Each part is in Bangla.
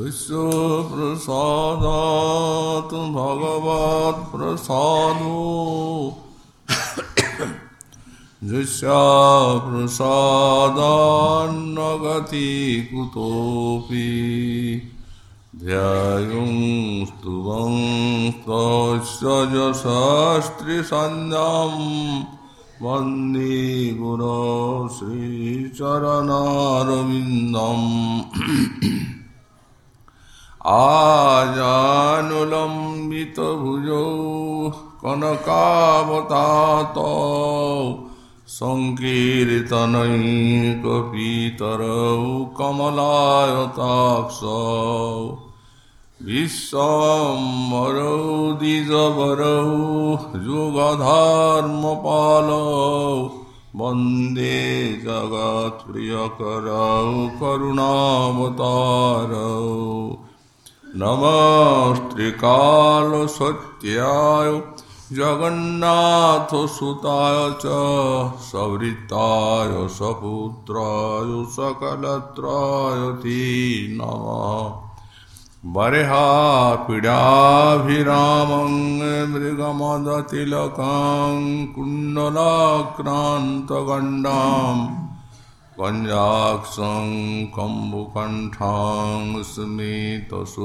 शिष्यप्रसादात् भगवत्प्रसादो दृश्याप्रसादान्नगति कुतोऽपि ध्यायुं स्तुवं स्तस्यजशास्त्रिसन्ध्यां वंदे गुरो श्रीचरणारविन्दम् आजानुलम्बितभुजौ कनकावतातौ सङ्कीर्तनैकपीतरौ कमलायताक्षौ विश्वम्बरौ द्विजवरौ युगधर्मपालौ वन्दे जगत्प्रियकरौ करुणावतारौ नमस्त्रिकालसत्याय जगन्नाथसुताय च सवृत्ताय सपुत्राय सकलत्राय ते नमः बर्हापीडाभिरामं मृगमदतिलकां कुण्डलाक्रान्तगण्डाम् पञ्जाक्षं कम्बुकण्ठां स्मितसुभगमुखं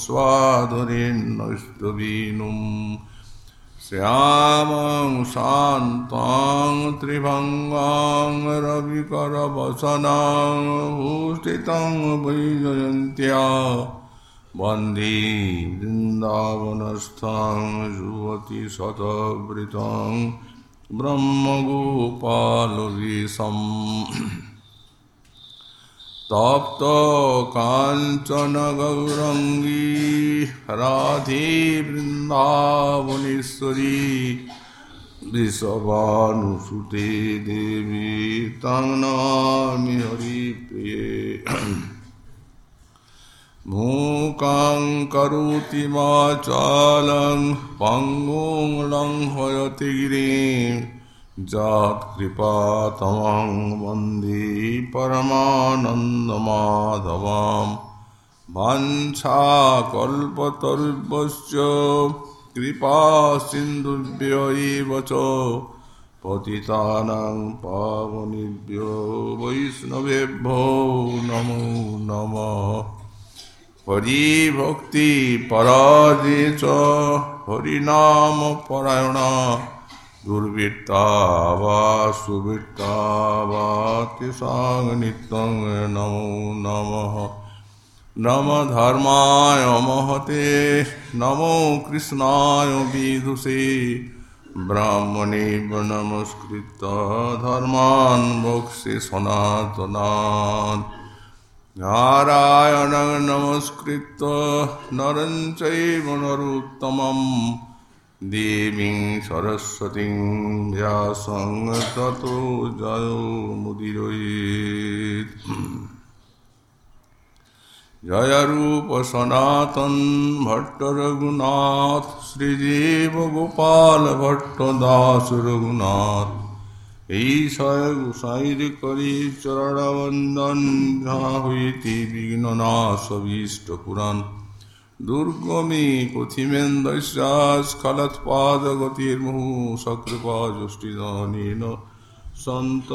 स्वाधुरेन्नस्तवीनुं श्यामं शान्तां त्रिभङ्गां रविकरवसनां भूषितं वैजयन्त्या वंदे वृन्दावनस्थां युवति ब्रह्मगोपालरीशम् तप्तकाञ्चनगौरङ्गी राधे वृन्दावनेश्वरी विषभानुसुते देवी तं नामि हरिप्रिये। मूकां करोति वाचालं पङ्गुं लङ्घयति गिरिं जात्कृपातमं वन्दे परमानन्दमाधवां वाञ्छाकल्पतरुभ्यश्च कृपासिन्धुभ्य एव च पतितानां पावनेभ्यो वैष्णवेभ्यो नमो नमः হরিভক্তি পরাজে চ হরিনাম পরায়ণ দুর্বৃত্তা বা সুবৃত্তা বা তেসাং নিত্যং নমো নমঃ নম ধর্মায় মহতে নমো কৃষ্ণায় বিদুষে ব্রাহ্মণে নমস্কৃত ধর্মান বক্সে সনাতনান नारायणं नमस्कृत्य नरं चैव नरोत्तमं। देवीं सरस्वतीं व्यासं ततो जयो मुदिरयेत्। जय रूप सनातन এই সাইরে করি চরণবন্দন হইতে বিঘ্ন নাশীষ্ট পুরাণ। দুর্গমে কথিমেন দৈশ্যাস খলৎপাদ গতির মুহু সকৃপা যষ্টিদানেন সন্ত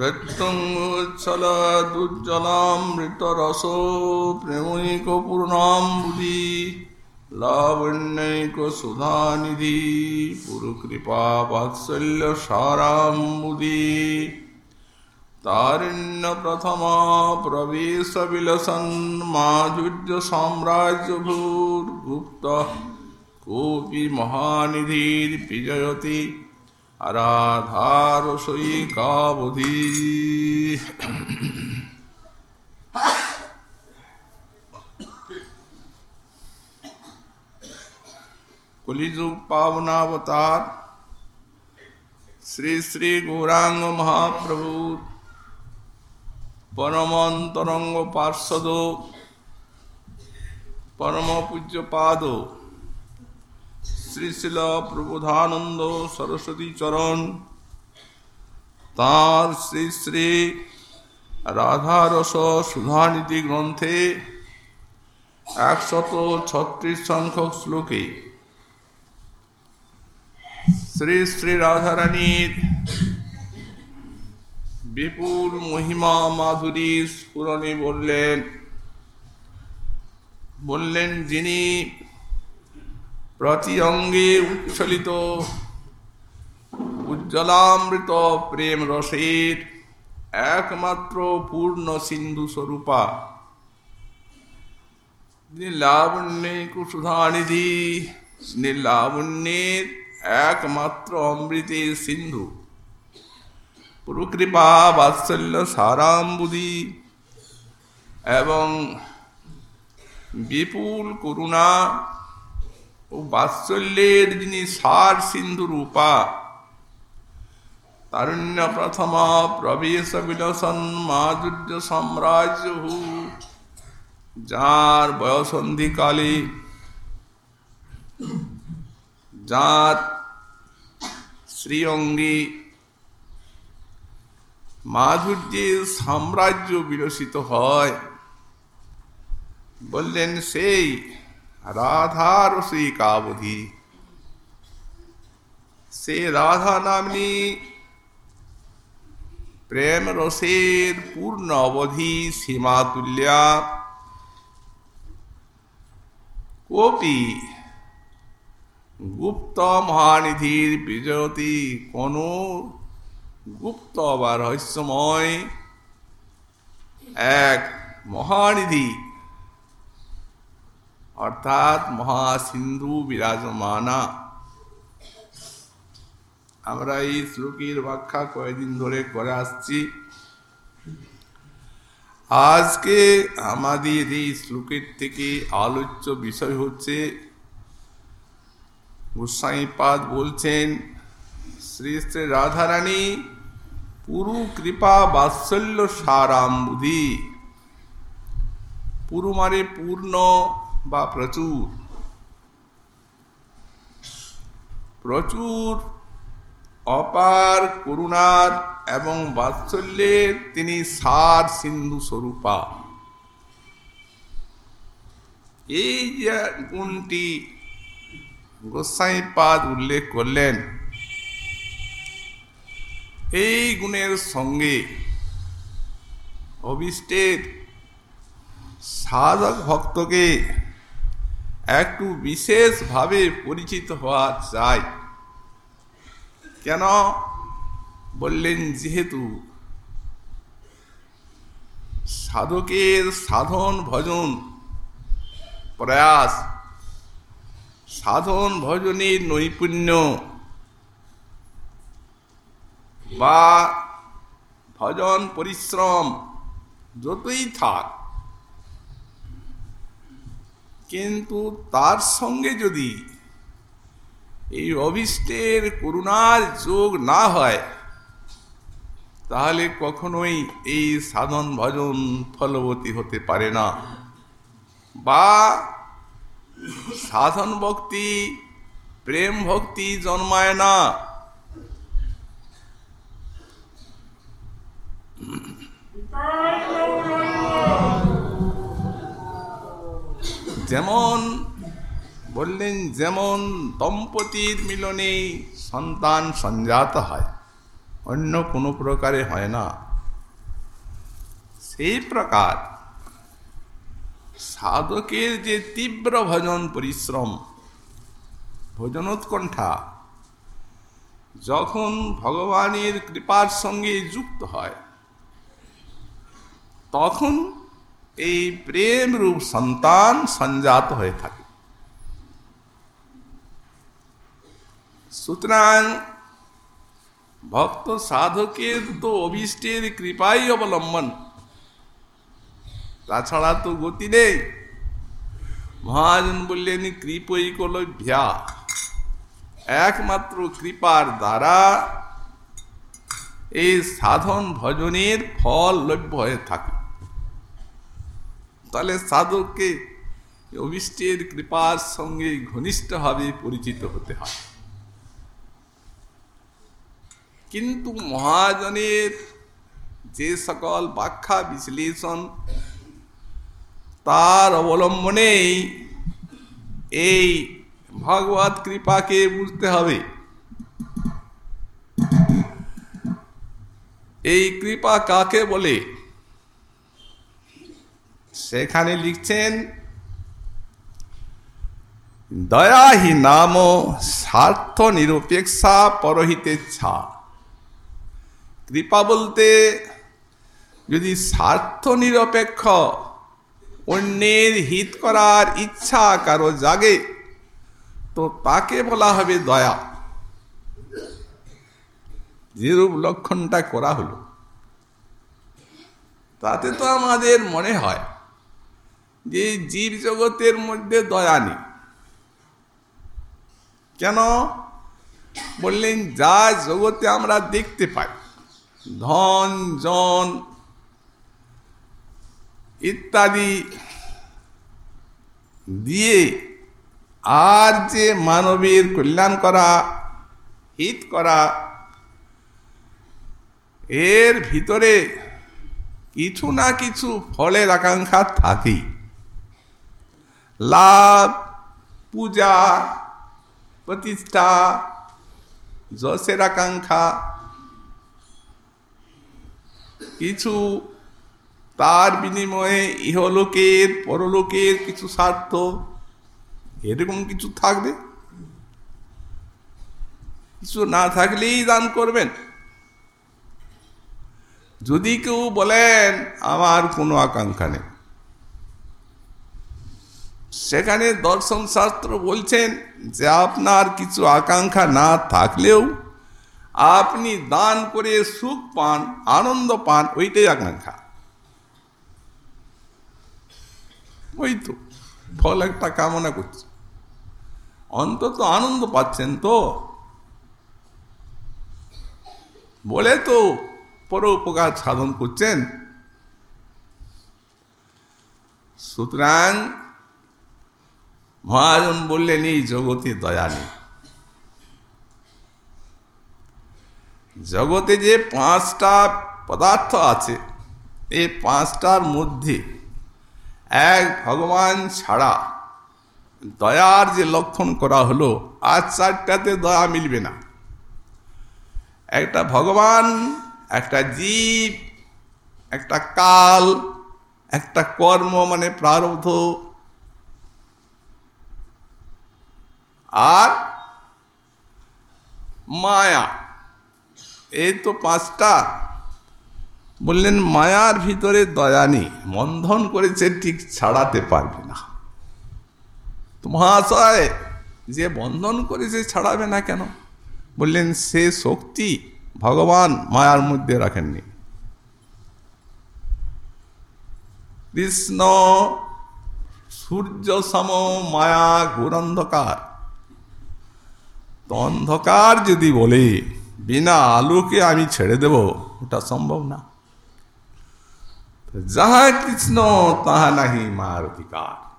প্রত্যঙ্গচ্ছলাদুজ্জলামৃতরসো প্রেমৈকপূর্ণাম্বুদি লাবণ্যৈকসুধানিধি পুরুকৃপা বাৎসল্য সারাম্বুদি তারিণ্য প্রথমা প্রবেশ বিলসন মাধুর্য সাম্রাজ্য ভূর্গুপ্ত কোপি মহানিধির বিজয়তি আরাধারসই কাবধি কলিযুগ পাবনাবতার শ্রী শ্রী গৌরাঙ্গ মহাপ্রভু, পরমন্তরঙ্গ পার্শ্বদ পরম পূজ্য পাদ শ্রী শিল প্রবোধানন্দ সরস্বতী চরণ। তাঁর শ্রী শ্রী রাধারস সুধানীতি গ্রন্থে একশত ছত্রিশ সংখ্যক শ্লোকে শ্রী শ্রী রাধারানীর বিপুল মহিমা মাধুরী স্ফুরণে বললেন বললেন, যিনি প্রতি অঙ্গে উচ্ছলিত উজ্জ্বলামৃত প্রেম রসের একমাত্র পূর্ণ সিন্ধু স্বরূপা লাবণ্যে কুসুধানিধি লাবণ্যের একমাত্র অমৃতের সিন্ধু পুরুকৃপা বাৎসল্য সারাম্বুদি এবং বিপুল করুণা ও বাৎসল্যের যিনি সার সিন্ধু রূপা তারুণ্য প্রথম প্রবেশ বিলসন মাধুর্য সাম্রাজ্য যার বয়সন্ধিকালে যার শ্রীঅঙ্গী মাধুর্যের সাম্রাজ্য বিলসিত হয়। বললেন, সেই সেই কাবধি। সে রাধা নামনি প্রেম রসের পূর্ণ অবধি সীমা তুল্যা কোপি গুপ্ত মহানিধির বিজয়তি কোন গুপ্ত বা রহস্যময় এক মহানিধি অর্থাৎ মহাসিন্ধু বিরাজমানা। আমরা এই শ্লোকের ব্যাখ্যা কয়েকদিন ধরে করে আসছি। আজকে আমাদের এই শ্লোকের থেকে আলোচ্য বিষয় হচ্ছে গোস্বাইপাদ বলছেন শ্রী শ্রী রাধারানী, পুরু কৃপা বাৎসল্য সারাম্বুধি। পুরু মানে পূর্ণ বা প্রচুর। প্রচুর অপার করুণার এবং বাৎসল্যের তিনি সার সিন্ধু স্বরূপা। এই যে গুণটি গোসাইপাদ উল্লেখ করলেন, এই গুণের সঙ্গে অভিষ্টের সাধক ভক্তকে একটু বিশেষভাবে পরিচিত হওয়া চাই কেন? বললেন, যেহেতু সাধকের সাধন, ভজন, প্রয়াস, সাধন, ভজনের নৈপুণ্য বা ভজন, পরিশ্রম যতই থাক কিন্তু তার সঙ্গে যদি এই অভিষ্টের করুণার যোগ না হয়, তাহলে কখনোই এই সাধন ভজন ফলবতী হতে পারে না। বা সাধন ভক্তি, প্রেম ভক্তি জন্মায় না। যেমন বললেন যেমন দম্পতির মিলনে সন্তান সঞ্জাত হয়, অন্য কোনো প্রকারে হয় না। সেই প্রকার সাধকের যে তীব্র ভজন পরিশ্রম, ভজনোৎকণ্ঠা, যখন ভগবানের কৃপার সঙ্গে যুক্ত হয়, তখন এই প্রেম রূপ সন্তান সঞ্জাত হয়ে থাকে। সুতরাং ভক্ত সাধকের তো অভিষ্টের কৃপাই অবলম্বন। তাছাড়া তো গতি নেই। মহাজন বললেন কৃপৈকলভ্যা একমাত্র কৃপার দ্বারা এই সাধন ভজনের ফল লভ্য হয়ে থাকে। তাহলে সাধককে অভিষ্টের কৃপার সঙ্গে ঘনিষ্ঠভাবে পরিচিত হতে হয়। কিন্তু মহাজনের যে সকল ব্যাখ্যা বিশ্লেষণ, তার অবলম্বনেই এই ভগবত কৃপাকে বুঝতে হবে। এই কৃপা কাকে বলে? সেখানে লিখছেন, দয়াহি নাম স্বার্থ নিরপেক্ষা পরহিতেচ্ছা কৃপা বলতে, যদি স্বার্থ নিরপেক্ষ অন্যের হিত করার ইচ্ছা কারও জাগে, তো তাকে বলা হবে দয়া। যেরূপ লক্ষণটা করা হলো। তাতে তো আমাদের মনে হয় যে জীব জগতের মধ্যে দয়া নেই। কেন? বললেন, যা জগতে আমরা দেখতে পাই, ধন, জন ইত্যাদি দিয়ে আর যে মানবীর কল্যাণ করা, হিত করা, এর ভিতরে কিছু না কিছু ফলের আকাঙ্ক্ষা থাকেই। লাভ, পূজা, প্রতিষ্ঠা যশের আকাঙ্ক্ষা কিছু তার বিনিময়ে ইহলোকের, পরলোকের কিছু স্বার্থ, এরকম কিছু থাকবে? কিছু না থাকলেই দান করবেন। যদি কেউ বলেন, আমার কোনো আকাঙ্ক্ষা নেই। সেখানে দর্শন শাস্ত্র বলছেন যে আপনার কিছু আকাঙ্ক্ষা না থাকলেও আপনি দান করে সুখ পান, আনন্দ পান, ওইটাই আকাঙ্ক্ষা। ওই তো, ফল একটা কামনা করছে। অন্তত আনন্দ পাচ্ছেন তো। বলে তো পরোপকার সাধন করছেন। সুতরাং মহাজন বললেন, এই জগতে দয়া নেই। জগতে যে পাঁচটা পদার্থ আছে, এই পাঁচটার মধ্যে এক ভগবান ছাড়া দয়ার যে লক্ষণ করা হলো, আর চারটাতে দয়া মিলবে না। একটা ভগবান, একটা জীব, একটা কাল, একটা কর্ম মানে প্রারব্ধ আর মায়া। এই তো পাঁচটা। বললেন, মায়ার ভিতরে দয়া নেই বন্ধন করেছে, ঠিক ছাড়াতে পারবে না। মহাশয়, যে বন্ধন করেছে, ছাড়াবে না কেন? বললেন, সে শক্তি ভগবান মায়ার মধ্যে রাখেননি। কৃষ্ণ, সূর্য সম, মায়া ঘোরন্ধকার তো অন্ধকার যদি বলে, বিনা আলোকে আমি ছেড়ে দেব, ওটা সম্ভব না। যাহা কৃষ্ণ, তাহা নাহি মার অধিকার।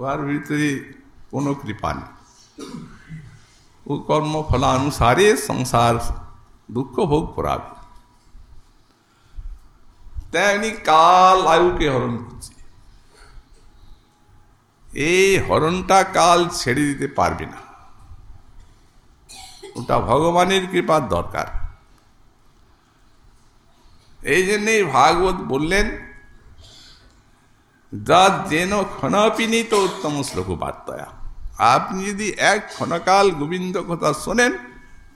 ওর ভিতরে কোনো কৃপা নেই। ও কর্মফলানুসারে সংসার দুঃখ ভোগ করাবে। তেমনি কাল আয়ুকে হরণ করছে। এই হরণটা কাল ছেড়ে দিতে পারবে না। ওটা ভগবানের কৃপার দরকার। এই জন্যই ভাগবত বললেন, যা যেন ক্ষণপিনি তো উত্তম শ্লোক বার্তায়া। আপনি যদি এক ক্ষণকাল গোবিন্দ কথা শোনেন,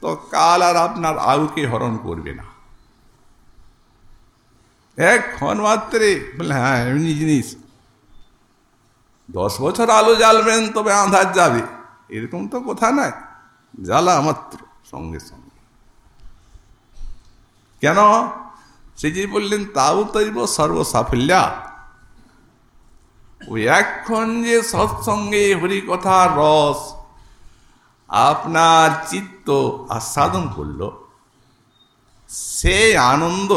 তো কাল আর আপনার আয়ুকে হরণ করবে না। এক ক্ষণ মাত্রে হ্যাঁ এমনি জিনিস। দশ বছর আলো জ্বালবেন, তবে আধার যাবে। এরকম তো কথা নয়। জ্বালা মাত্র, সঙ্গে সঙ্গে। কেন? সে যে বললেন, তাও তৈব সর্বসাফল্যা। ওই এখন যে সৎসঙ্গে হরিকথার রস, আপনার চিত্ত আস্বাদন করল, সে আনন্দ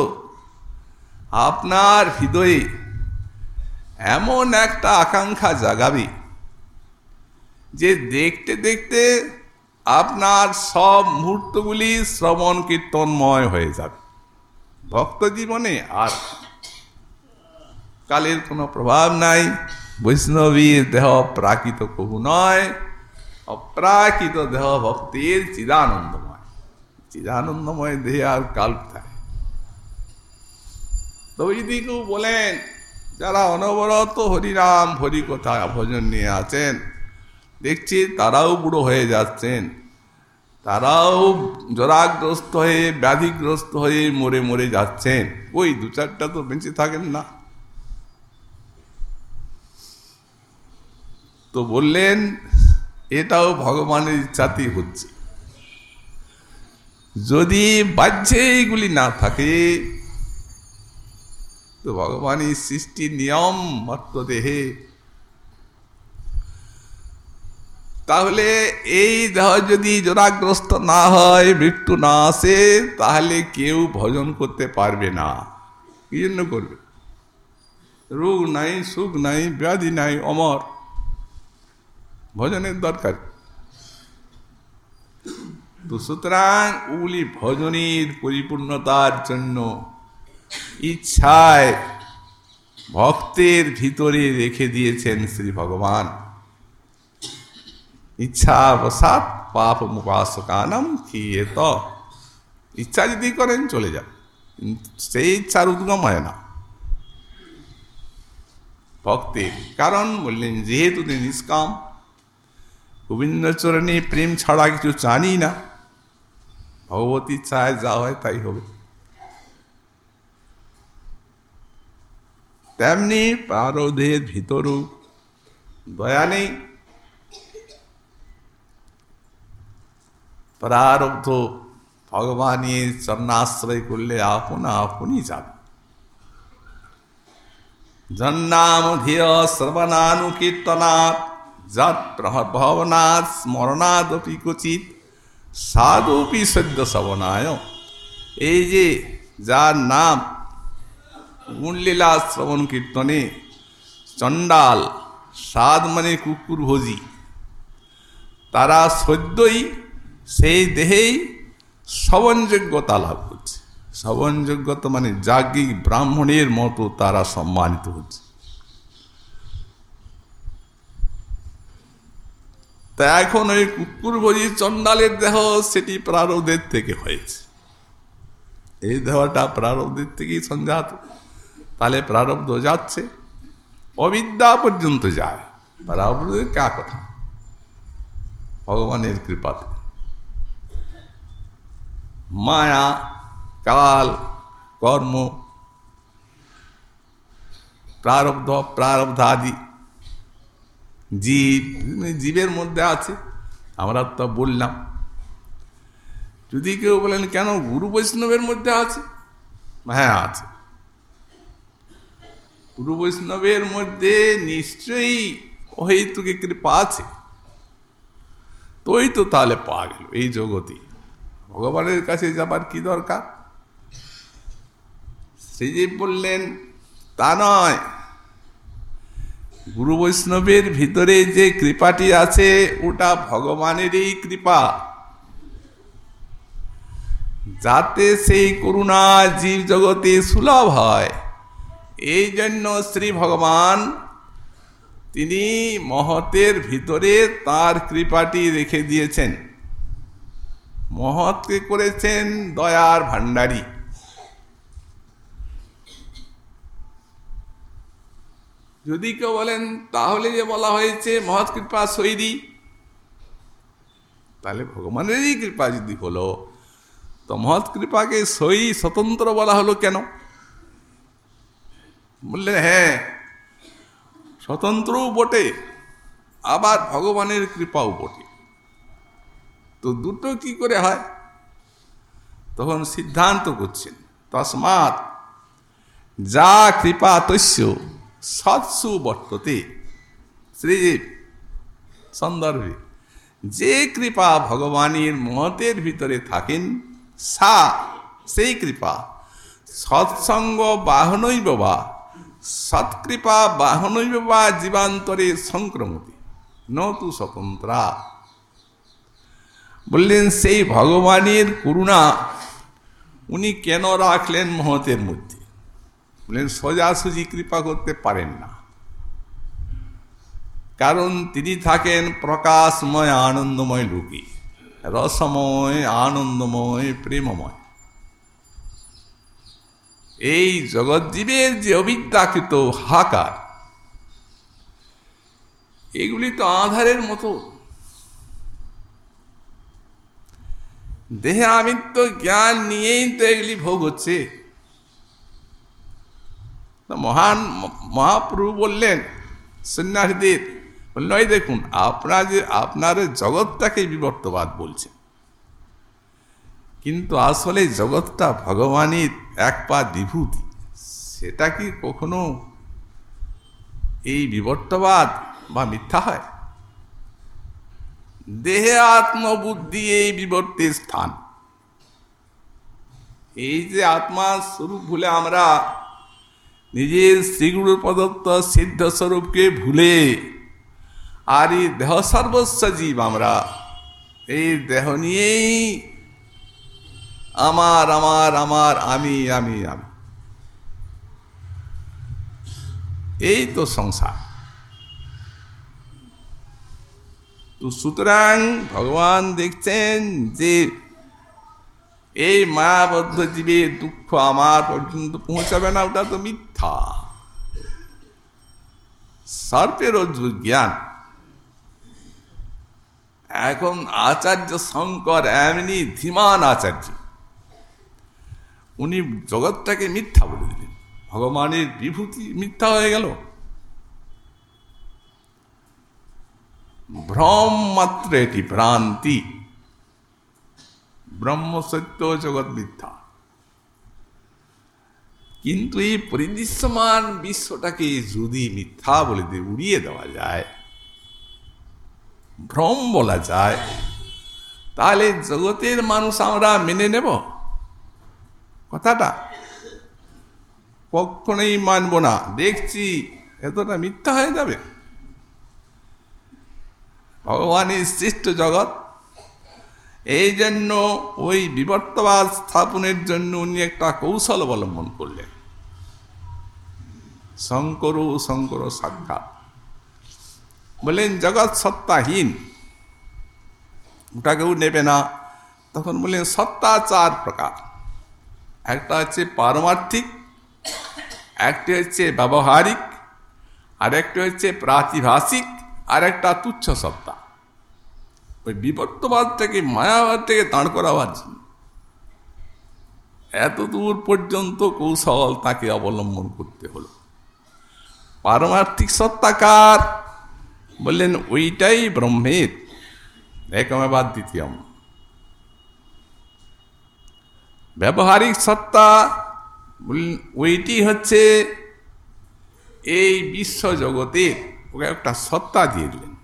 আপনার হৃদয়ে এমন একটা আকাঙ্ক্ষা জাগাবে যে দেখতে দেখতে আপনার সব মুহূর্তগুলি শ্রবণ কীর্তনময় হয়ে যাবে। ভক্ত জীবনে আর কালের কোনো প্রভাব নাই। বৈষ্ণবীর দেহ প্রাকৃত কবু নয়, অপ্রাকৃত দেহ ভক্তির চিদানন্দময়। চিদানন্দময় দেহে আর কাল কোথায়? তো যদি কেউ বলেন, যারা অনবরত হরিরাম হরি কথা ভজন নিয়ে আছেন দেখছি তারাও বুড়ো হয়ে যাচ্ছেন। তারাও জরাগ্রস্ত হয়ে, ব্যাধিগ্রস্ত হয়ে মরে মরে যাচ্ছেন। ওই দু চারটা তো বেঁচে থাকেন না। তো বললেন, এটাও ভগবানের ইচ্ছাতেই হচ্ছে। যদি বাহ্যে এইগুলি না থাকে, তো ভগবানের সৃষ্টি নিয়ম মর্ত দেহে তাহলে এই দেহ যদি জোরাগ্রস্ত না হয়, মৃত্যু না আসে, তাহলে কেউ ভজন করতে পারবে না। কি জন্য করবে? রোগ নাই, সুখ নাই, ব্যাধি নাই, অমর। ভজনের দরকার। তো সুতরাং ওগুলি ভজনের পরিপূর্ণতার জন্য ইচ্ছায় ভক্তের ভিতরে রেখে দিয়েছেন শ্রী ভগবান। ইচ্ছা অবসাদ পাপ মুপাসকানম কি তো ইচ্ছা যদি করেন, চলে যান। সেই ইচ্ছার উদ্গম হয় না। ভক্তির কারণ বললেন, যেহেতু তিনি নিষ্কাম, গোবিন্দচরণে প্রেম ছাড়া কিছু জানি না। ভগবতী চায় যা হয় তাই হবে। তেমনি পারদের ভিতরও দয়া নেই। প্রারব্ধ ভগবানের চরণাশ্রয় করলে আপনা আপনি যাবে জন্নামধিয় শ্রবণানুকীর্তনাথ যত ভবনাথ স্মরণাদপি কুচিত সাধুপি সদ্য শ্রবণায় এই যে যার নাম গুণলীলা শ্রবণ কীর্তনে চণ্ডাল সাদ মানে কুকুর ভোজি তারা সদ্যই সেই দেহেই শ্রবণযোগ্যতা লাভ করছে শ্রবণযোগ্যতা মানে যাজ্ঞিক ব্রাহ্মণের মতো তারা সম্মানিত হচ্ছে। তা এখন ওই কুকুর ভোজি চণ্ডালের দেহ সেটি প্রারব্ধের থেকে হয়েছে। এই দেহটা প্রারব্ধের থেকেই সংজাত তাহলে প্রারব্ধ যাচ্ছে, অবিদ্যা পর্যন্ত যায়। প্রারব্ধের কা কথা? ভগবানের কৃপাতে। মায়া, কাল, কর্ম, প্রারব্ধ প্রারব্ধ আদি জীব জীবের মধ্যে আছে। আমরা তো বললাম। যদি কেউ বলেন, কেন গুরু বৈষ্ণবের মধ্যে আছে? হ্যাঁ আছে। গুরু বৈষ্ণবের মধ্যে নিশ্চয়ই অহেতুকে কৃপা আছে। তোই তো তাহলে পাওয়া গেল, এই জগতে ভগবানের কাছে যাবার কি দরকার? শ্রীজীব বললেন, তা নয়। গুরু বৈষ্ণবের ভিতরে যে কৃপাটি আছে, ওটা ভগবানেরই কৃপা। যাতে সেই করুণা জীব জগতে সুলভ হয়। এই জন্য শ্রী ভগবান তিনি মহতের ভিতরে তার কৃপাটি রেখে দিয়েছেন। মহৎকে করেছেন দয়ার ভান্ডারী যদি কেউ বলেন, তাহলে যে বলা হয়েছে মহৎ কৃপা সৈরি, তাহলে ভগবানেরই কৃপা যদি হলো, তো মহৎ কৃপাকে সই স্বতন্ত্র বলা হলো কেন? বললেন হ্যাঁ স্বতন্ত্রও বটে, আবার ভগবানের কৃপাও বটে। তো দুটো কি করে হয়? তখন সিদ্ধান্ত করছেন, তসমাৎ যা কৃপা তস্য সৎসু বর্ততে। শ্রীজীব সন্দর্ভে, যে কৃপা ভগবানের মতের ভিতরে থাকেন, সা সেই কৃপা। সৎসঙ্গ বাহনই বাবা সৎকৃপা বাহনৈব বা জীবান্তরে সংক্রমতি, নতু স্বতন্ত্রা। বললেন, সেই ভগবানের করুণা উনি কেন রাখলেন মহতের মধ্যে? বললেন, সোজাসুজি কৃপা করতে পারেন না। কারণ তিনি থাকেন প্রকাশময়, আনন্দময় লোকে, রসময়, আনন্দময়, প্রেমময়। এই জগৎজীবের যে অবিদ্যাকৃত হাকার এগুলি তো আধারের মতো। দেহে আমিত্ব জ্ঞান নিয়েই তো এগুলি ভোগ হচ্ছে। মহান মহাপ্রভু বললেন, সন্ন্যাসীদের, বললেন ওই দেখুন, আপনার যে, আপনার জগৎটাকে বিবর্তবাদ বলছেন কিন্তু আসলে জগৎটা ভগবানের এক পা বিভূতি। সেটা কি কখনো এই বিবর্তবাদ বা মিথ্যা হয়? দেহে আত্মবুদ্ধি এই বিবর্তের স্থান। এই যে আত্মা স্বরূপ ভুলে আমরা নিজের শ্রীগুরু প্রদত্ত সিদ্ধ স্বরূপকে ভুলে আর এই দেহ সর্বস্ব জীব আমরা। এই দেহ নিয়েই আমার আমার আমার, আমি আমি আমি। এই তো সংসার। তো সুতরাং ভগবান দেখছেন যে এই মায়াবদ্ধ জীবের দুঃখ আমার পর্যন্ত পৌঁছাবে না, ওটা তো মিথ্যা। সর্পের জ্ঞান। এখন আচার্য শঙ্কর এমনি ধীমান আচার্য। উনি জগৎটাকে মিথ্যা বলে দিলেন। ভগবানের বিভূতি মিথ্যা হয়ে গেল। ভ্রম মাত্র এটি ভ্রান্তি ব্রহ্ম সত্য জগৎ মিথ্যা কিন্তু এই পরিদৃশ্যমান বিশ্বটাকে যদি মিথ্যা বলে দিয়ে উড়িয়ে দেওয়া যায় ভ্রম বলা যায় তাহলে জগতের মানুষ আমরা মেনে নেব কথাটা কখনোই মানব না দেখছি এতটা মিথ্যা হয়ে যাবে ভগবানের সৃষ্ট জগৎ। এই জন্য ওই বিবর্তবাদ স্থাপনের জন্য উনি একটা কৌশল অবলম্বন করলেন। শঙ্কর শঙ্কর সাক্ষাৎ। বললেন, জগৎ সত্তাহীন। ওটা কেউ নেবে না। তখন বললেন, সত্তা চার প্রকার। একটা হচ্ছে পারমার্থিক, একটি হচ্ছে ব্যবহারিক আর একটা হচ্ছে প্রাতিভাষিক আর একটা তুচ্ছ সত্তা ওই বিপত্তবাদ থেকে মায়াবাদ থেকে দাঁড় করাবার জন্য। এত দূর পর্যন্ত কৌশল তাকে অবলম্বন করতে হলো। পারমার্থিক সত্তাকার বললেন, ওইটাই ব্রহ্মের। একমেবাদ দ্বিতীয় ব্যবহারিক সত্তা ওইটি হচ্ছে এই বিশ্ব জগতের ওকে একটা সত্তা দিয়ে দিলেন।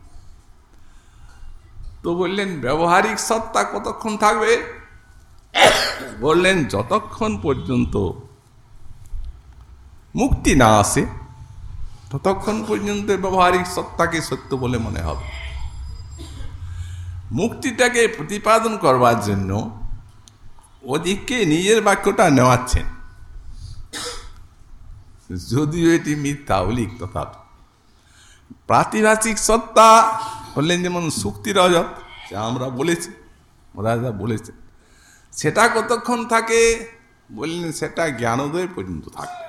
তো বললেন, ব্যবহারিক সত্তা কতক্ষণ থাকবে? বললেন, যতক্ষণ পর্যন্ত মুক্তি না আসে, ততক্ষণ পর্যন্ত ব্যবহারিক সত্তাকে সত্য বলে মনে হবে। মুক্তিটাকে প্রতিপাদন করবার জন্য ওদিকে নিজের বাক্যটা নেওয়াচ্ছেন। যদিও এটি মিথ্যা, অলিক তথা প্রাতিভাষিক সত্তা বললেন যেমন শক্তি রজত, যা আমরা বলেছি রাজা বলেছে সেটা কতক্ষণ থাকে? বললেন সেটা জ্ঞানোদয় পর্যন্ত থাকে।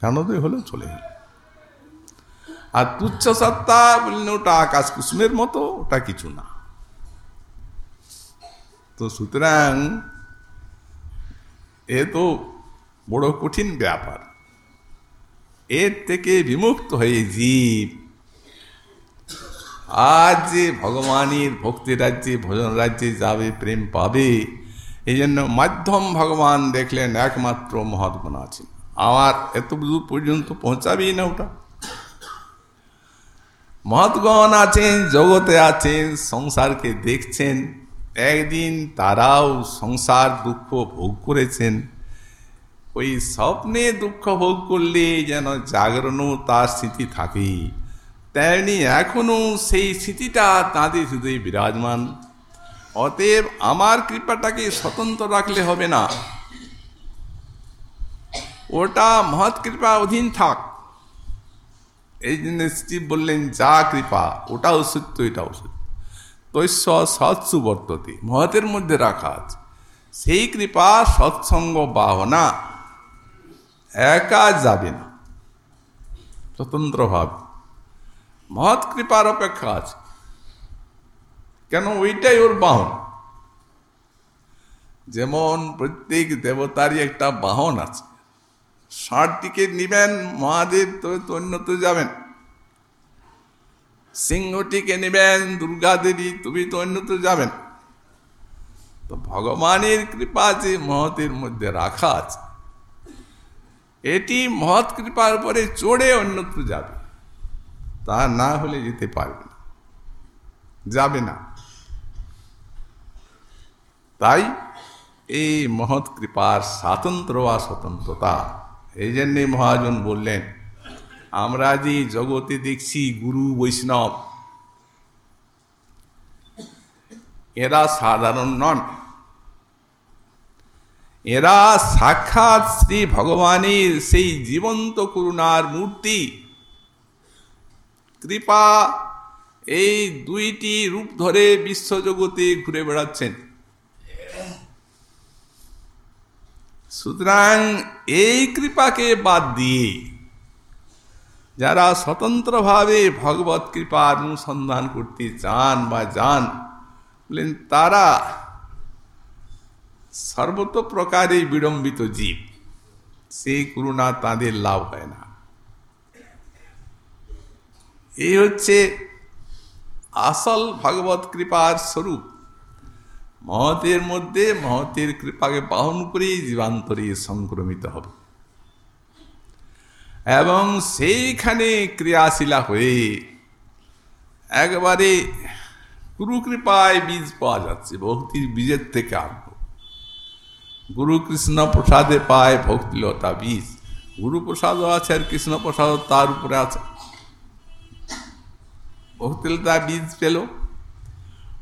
জ্ঞানোদয় হলেও চলে গেল। আর তুচ্ছ সত্তা বললেন ওটা আকাশ কুসুমের মতো, ওটা কিছু না। তো সুতরাং এ তো বড় কঠিন ব্যাপার। এর থেকে বিমুক্ত হয়ে জীব আজ যে ভগবানের ভক্তি রাজ্যে, ভজন রাজ্যে যাবে, প্রেম পাবে। এই জন্য মাধ্যম ভগবান দেখলেন, একমাত্র মহাত্মন আছেন আমার এত দূর পর্যন্ত পৌঁছাবেই না ওটা। মহৎগণ আছেন, জগতে আছেন, সংসারকে দেখছেন। একদিন তারাও সংসার দুঃখ ভোগ করেছেন। ওই স্বপ্নে দুঃখ ভোগ করলে যেন জাগরণও তার স্মৃতি থাকে তেমনি এখনও সেই স্মৃতিটা তাঁদের হৃদয়ে বিরাজমান। অতএব আমার কৃপাটাকে স্বতন্ত্র রাখলে হবে না। ওটা মহৎ কৃপা অধীন থাক। এই জন্য শিব বললেন, যা কৃপা, ওটাও সত্য, এটাও সত্য। তৈস্য সৎসু বর্ততে, মহতের মধ্যে রাখা আছে। সেই কৃপা সৎসঙ্গ বাহনা, একা যাবে না। স্বতন্ত্রভাবে। মহৎ কৃপার অপেক্ষা আছে। কেন? ওইটাই ওর বাহন। যেমন প্রত্যেক দেবতারই একটা বাহন আছে। ষাঁড়টিকে নিবেন, মহাদেব তো অন্যত যাবেন। সিংহটিকে নেবেন দুর্গা দেবী তুমি তো অন্যত যাবেন। তো ভগবানের কৃপা যে মহতের মধ্যে রাখা আছে, এটি মহৎ কৃপার উপরে চড়ে অন্যত্র যাবে। তা না হলে যেতে পারবে না। যাবে না। তাই এই মহৎ কৃপার স্বাতন্ত্র বা স্বতন্ত্রতা, এই জন্যে মহাজন বললেন, আমরা যে জগতে দেখছি গুরু বৈষ্ণব, এরা সাধারণ নন। এরা সাক্ষাৎ শ্রী ভগবানের সেই জীবন্ত করুণার মূর্তি। কৃপা এই দুইটি রূপ ধরে বিশ্বজগতে ঘুরে বেড়াচ্ছেন। সুতরাং এই কৃপাকে বাদ দিয়ে যারা স্বতন্ত্রভাবে ভগবত কৃপার অনুসন্ধান করতে চান বা যান, বলেন তারা সর্বত প্রকারে বিড়ম্বিত জীব। সেই করুণা তাদের লাভ হয় না। এই হচ্ছে আসল ভগবত কৃপার স্বরূপ। মহতের মধ্যে মহতের কৃপাকে বাহন করেই জীবান্তরে সংক্রমিত হবে। এবং সেইখানে ক্রিয়াশীলা হয়ে একবারে গুরু কৃপায় বীজ পাওয়া যাচ্ছে, ভক্তির বীজের থেকে আরম্ভ। গুরু কৃষ্ণ প্রসাদে পায় ভক্তিলতা বীজ। গুরু প্রসাদও আছে আর কৃষ্ণ প্রসাদ তার উপরে আছে। ভক্তিলতা বীজ পেল।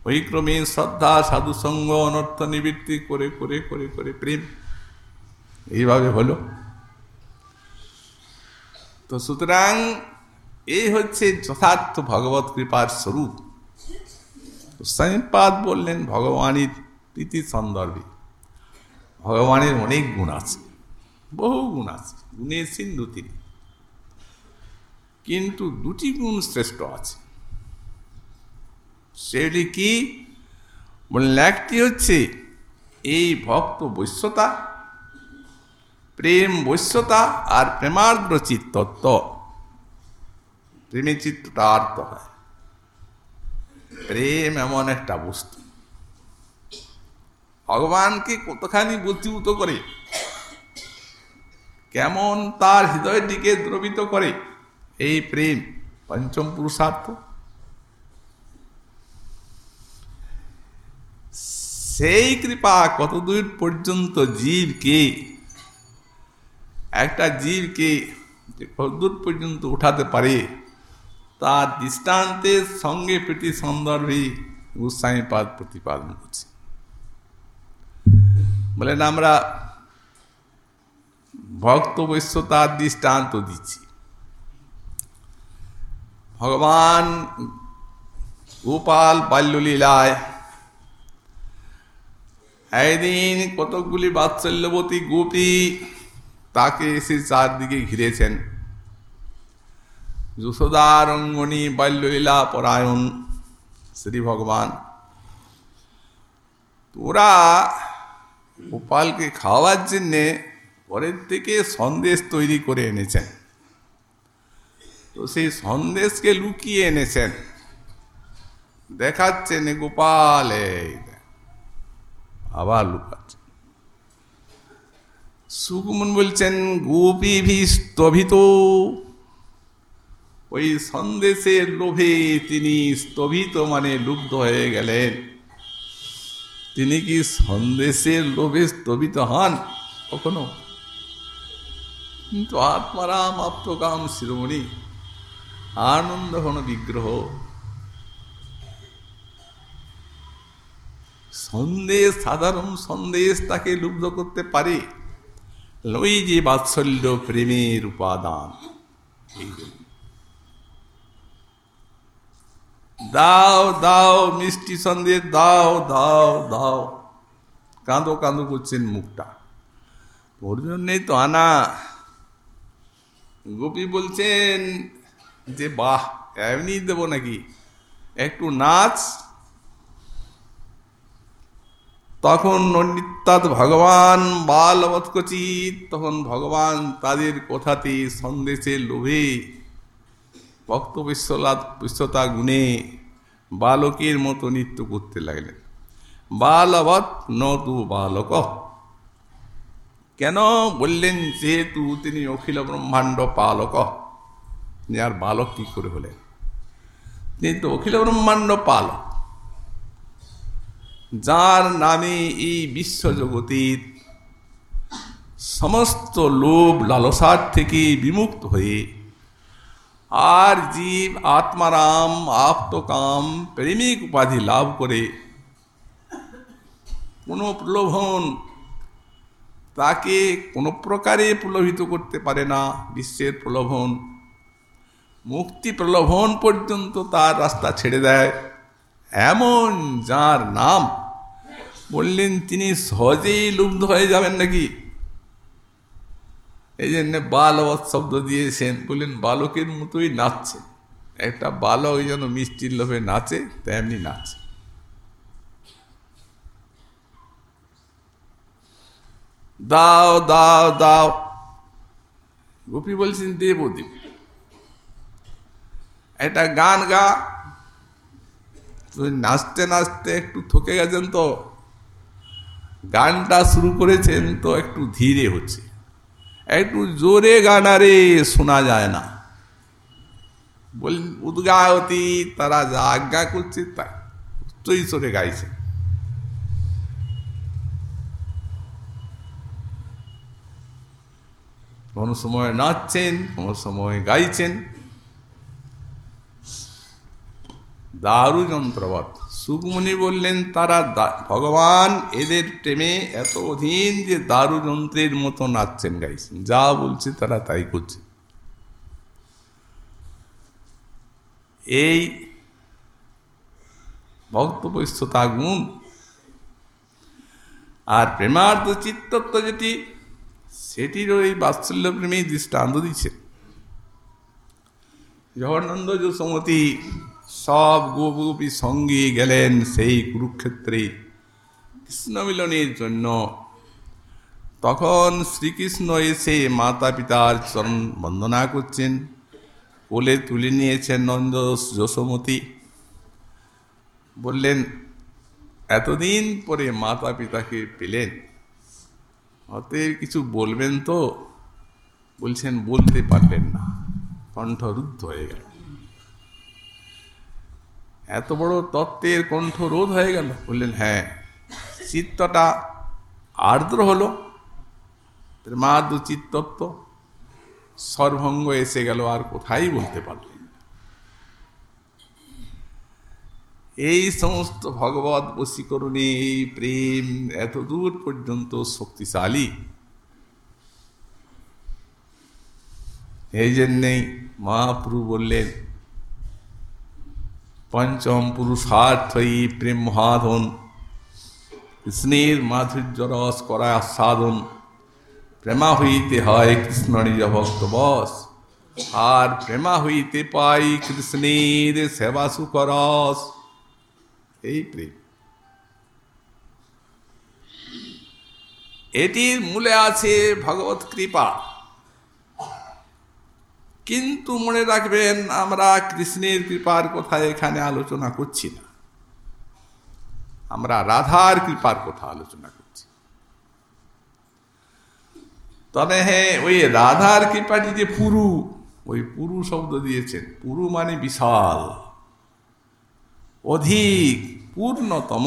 ওই ক্রমে শ্রদ্ধা, সাধুসঙ্গ, অনর্থ নিবৃত্তি করে করে করে করে প্রেম এইভাবে হলো। তো সুতরাং এই হচ্ছে যথার্থ ভগবত কৃপার স্বরূপ। স্বামীপাদ বললেন, ভগবানের প্রীতি সন্দর্ভে। ভগবানের অনেক গুণ আছে, বহু গুণ আছে, গুণের সিন্ধু তিনি। কিন্তু দুটি গুণ শ্রেষ্ঠ আছে। সেটি কি? বললেন একটি হচ্ছে, এই ভক্ত বৈশ্যতা, প্রেম বৈশ্যতা আর প্রেমার্দ্র চিত্তত্ব। প্রেমে চিত্তটা আর্ত হয়। প্রেম এমন একটা বস্তু। ভগবানকে কতখানি বুদ্ধিভূত করে, কেমন তার হৃদয়টিকে দ্রবিত করে, এই প্রেম পঞ্চম পুরুষার্থ। সেই কৃপা কতদূর পর্যন্ত জীবকে একটা জীবকে কতদূর পর্যন্ত উঠাতে পারে? তার দৃষ্টান্তের সঙ্গে প্রীতি সন্দর্ভে গোস্বামীপাদ প্রতিপাদন করছে। বলেন, আমরা ভক্ত বৈশ্যতার দৃষ্টান্ত দিচ্ছি। ভগবান গোপাল বাল্যলীলায় একদিন কতকগুলি বাৎসল্যবতী গোপী তাকে এসে চারদিকে ঘিরেছেন। যশোদার অঙ্গনী বাল্যলীলা পরায়ণ, শ্রী ভগবান। ওরা গোপালকে খাওয়ার জন্যে পরের থেকে সন্দেশ তৈরি করে এনেছেন। তো সেই সন্দেশকে লুকিয়ে এনেছেন। দেখাচ্ছেন গোপাল আবার লুকাচ্ছেন সুকুমন বলছেন গোপী ভি স্তভিত ওই সন্দেশের লোভে তিনি স্তভিত মানে লুব্ধ হয়ে গেলেন। তিনি কি সন্দেশের লোভে স্তবিত হন? কখনো? কিন্তু আত্মারাম আপ্তকাম শিরোমণি। আনন্দ ঘন বিগ্রহ। সন্দেশ, সাধারণ সন্দেশ তাকে লুব্ধ করতে পারে। লই যে বাৎসল্য প্রেমের উপাদান। দাও দাও, মিষ্টি সন্দেশ, দাও দাও দাও। কাঁদো কাঁদো করছেন মুখটা। ওর জন্যই তো আনা। গোপী বলছেন যে, বাহ, এমনি দেবো নাকি? একটু নাচ তখন নিত্যাত ভগবান বাল অবৎকচিত তখন ভগবান তাদের কথাতে সন্দেশে লোভে ভক্ত বিশ্বলাদ বিশ্বতা গুণে বালকের মতো নৃত্য করতে লাগলেন। বালবৎ নতু বালক। কেন বললেন যেহেতু তিনি অখিল ব্রহ্মাণ্ড পালক? আর বালক কি করে হলেন? তিনি তো অখিল ব্রহ্মাণ্ড পালক। যার নামে এই বিশ্বজগতের সমস্ত লোভ লালসার থেকে বিমুক্ত হয়ে আর জীব আত্মারাম আপ্তকাম প্রেমিক উপাধি লাভ করে কোনো প্রলোভন তাকে কোনো প্রকারে প্রলোভিত করতে পারে না বিশ্বের প্রলোভন। মুক্তি প্রলোভন পর্যন্ত তার রাস্তা ছেড়ে দেয় এমন যার নাম বললেন, তিনি সহজেই লুব্ধ হয়ে যাবেন নাকি? এই জন্য বালবৎ শব্দ দিয়েছেন। বললেন, বালকের মতোই নাচছে। একটা বালক যেন মিষ্টির লোভে নাচে, তেমনি নাচে। দাও দাও দাও। গোপী বলছেন দেব দেব একটা গান গা। নাচতে নাচতে একটু থকে গেছেন তো? গানটা শুরু করেছেন তো একটু ধীরে হচ্ছে। একটু জোরে গান আরে শোনা যায় না। বললেন, উদ্গায়তী তারা যা আজ্ঞা করছে, তাই উচ্চ ঈশ্বরে গাইছে। কোনো সময় নাচছেন, কোনো সময় গাইছেন। দারু যন্ত্রবৎ সুকমণি বললেন, তারা ভগবান এদের প্রেমে এত অধীন যে দারু যন্ত্রের মতো নাচছেন গাইছেন যা বলছে তারা তাই করছে। এই ভক্তবৈশ্যতা গুণ আর প্রেমার্থ চিত্তত্ব যেটি সেটির ওই বাৎসল্য প্রেমেই দৃষ্টান্ত দিচ্ছে। জগন্নন্দ যশোমতী সব গোপী সঙ্গে গেলেন সেই কুরুক্ষেত্রে কৃষ্ণ মিলনের জন্য। তখন শ্রীকৃষ্ণ এসে মাতা পিতার চরণ বন্দনা করছেন, কোলে তুলে নিয়েছেন নন্দ যশোমতী। বললেন, এতদিন পরে মাতা পিতাকে পেলেন। অতএব কিছু বলবেন তো? বলছেন, বলতে পারলেন না। কণ্ঠরুদ্ধ হয়ে গেল। এত বড় তত্ত্বের কণ্ঠ রোধ হয়ে গেল। বললেন হ্যাঁ চিত্তটা আর্দ্র হলো মার্দ্র চিত্তত্ব সর্বঙ্গ এসে গেল, আর কোথায় বলতে পারলেন এই সমস্ত ভগবত বশীকরণে এই প্রেম এত দূর পর্যন্ত শক্তিশালী। এই জন্যেই মহাপ্রভু বললেন পঞ্চম পুরুষার্থই প্রেম মহাধন কৃষ্ণের মাধুর্য রস করা আস্বাদন। প্রেমা হইতে হয় কৃষ্ণ নিজ ভক্ত বস আর প্রেমা হইতে পাই কৃষ্ণের সেবা সুকরস এই প্রেম। এটির মূলে আছে ভগবত কৃপা। কিন্তু মনে রাখবেন, আমরা কৃষ্ণের কৃপার কথা এখানে আলোচনা করছি না। আমরা রাধার কৃপার কথা আলোচনা করছি। তবে হ্যাঁ ওই রাধার কৃপাটি যে পুরু, ওই পুরু শব্দ দিয়েছেন। পুরু মানে বিশাল, অধিক, পূর্ণতম।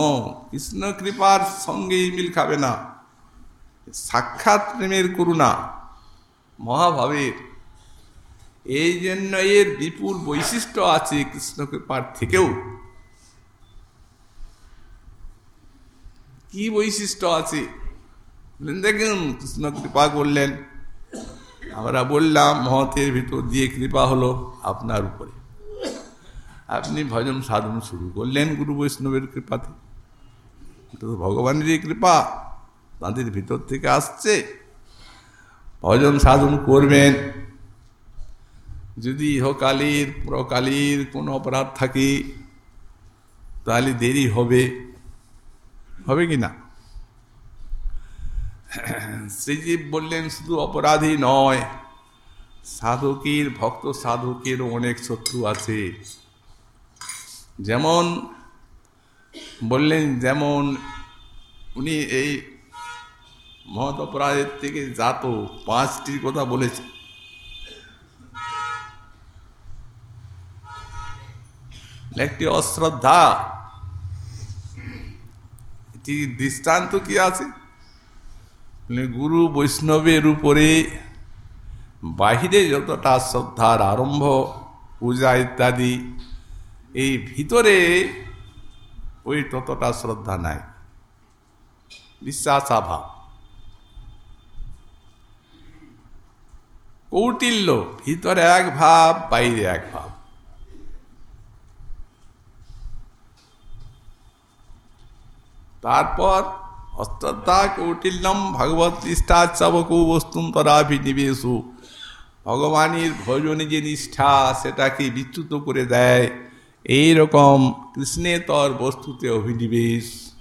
কৃষ্ণ কৃপার সঙ্গেই মিল খাবে না। সাক্ষাৎ প্রেমের করুণা, মহাভাবের এই জন্য এর বিপুল বৈশিষ্ট্য আছে কৃষ্ণ কৃপার থেকেও। কি বৈশিষ্ট্য আছে? দেখুন, কৃষ্ণ কৃপা করলেন। আমরা বললাম, মহতের ভিতর দিয়ে কৃপা হলো আপনার উপরে। আপনি ভজন সাধন শুরু করলেন গুরু বৈষ্ণবের কৃপাতে। এটা তো ভগবানেরই কৃপা তাদের ভিতর থেকে আসছে। ভজন সাধন করবেন। যদি ইহকালীর, প্রকালীর কোনো অপরাধ থাকে, তাহলে দেরি হবে। হবে কি না? শ্রীজীব বললেন, শুধু অপরাধী নয়, সাধকের, ভক্ত সাধকেরও অনেক শত্রু আছে। যেমন বললেন, যেমন উনি এই মহৎ অপরাধের থেকে জাত, পাঁচটির কথা বলেছেন। একটি অশ্রদ্ধা এটি দৃষ্টান্ত কি আছে? গুরু বৈষ্ণবের উপরে বাহিরে যতটা শ্রদ্ধার আরম্ভ, পূজা ইত্যাদি, এই ভিতরে ওই ততটা শ্রদ্ধা নাই। বিশ্বাস বিশ্বাসাভাব কৌটিল্য, ভিতরে এক ভাব, বাইরে এক ভাব। তারপর অশ্রদ্ধা কৌটিল্যম ভগবত নিষ্ঠা চবকু বস্তুন্তরাভিনিবেশু ভগবানের ভজনে যে নিষ্ঠা, সেটাকে বিচ্যুত করে দেয়। এই রকম কৃষ্ণে তর বস্তুতে অভিনিবেশ।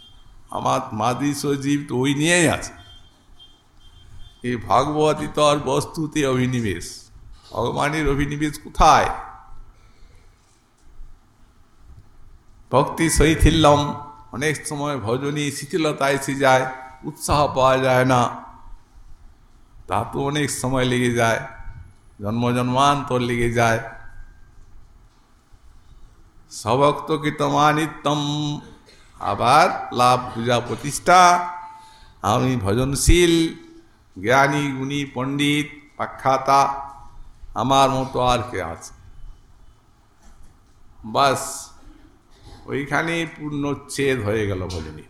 আমার মাদি সজীব তো ওই নিয়েই আছে। এই ভগবতী তর বস্তুতে অভিনিবেশ। ভগবানের অভিনিবেশ কোথায়? ভক্তি শৈথিল্যম অনেক সময় ভজনী শিথিলতা এসে যায় উৎসাহ পাওয়া যায় না। তা তো অনেক সময় লেগে যায়, জন্ম জন্মান্তর লেগে যায়। সভক্ত কীর্তমানিত্যম আবার লাভ পূজা প্রতিষ্ঠা। আমি ভজনশীল, জ্ঞানী, গুণী, পণ্ডিত, পাখ্যাতা, আমার মতো আর কে আছে? বাস। ওইখানে পূর্ণচ্ছেদ হয়ে গেল ভজনী।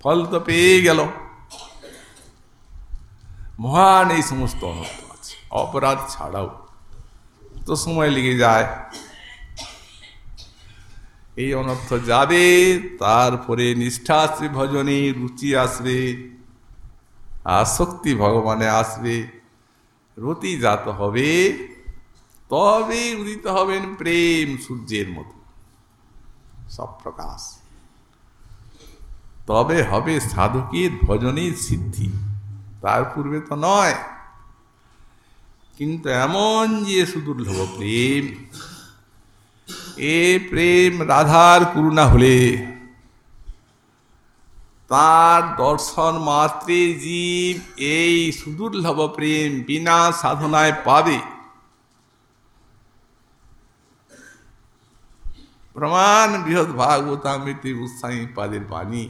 ফল তো পেয়ে গেল। মহান এই সমস্ত অনর্থ আছে। অপরাধ ছাড়াও তো সময় লেগে যায়। এই অনর্থ যাবে, তারপরে নিষ্ঠা আসবে ভজনে, রুচি আসবে আসক্তি ভগবানে আসবে। রতি জাত হবে তবে উদিত হবেন প্রেম সূর্যের মতো। সব প্রকাশ তবে হবে সাধকের ভজনের সিদ্ধি, তার পূর্বে তো নয়। কিন্তু এমন যে সুদুর্লভ প্রেম, এ প্রেম রাধার করুণা হলে, তার দর্শন মাত্রে জীব এই সুদুর্লভ প্রেম বিনা সাধনায় পাবে। প্রমাণ বৃহৎ ভাগবতামৃতি উৎসাহী পাদের বাণী।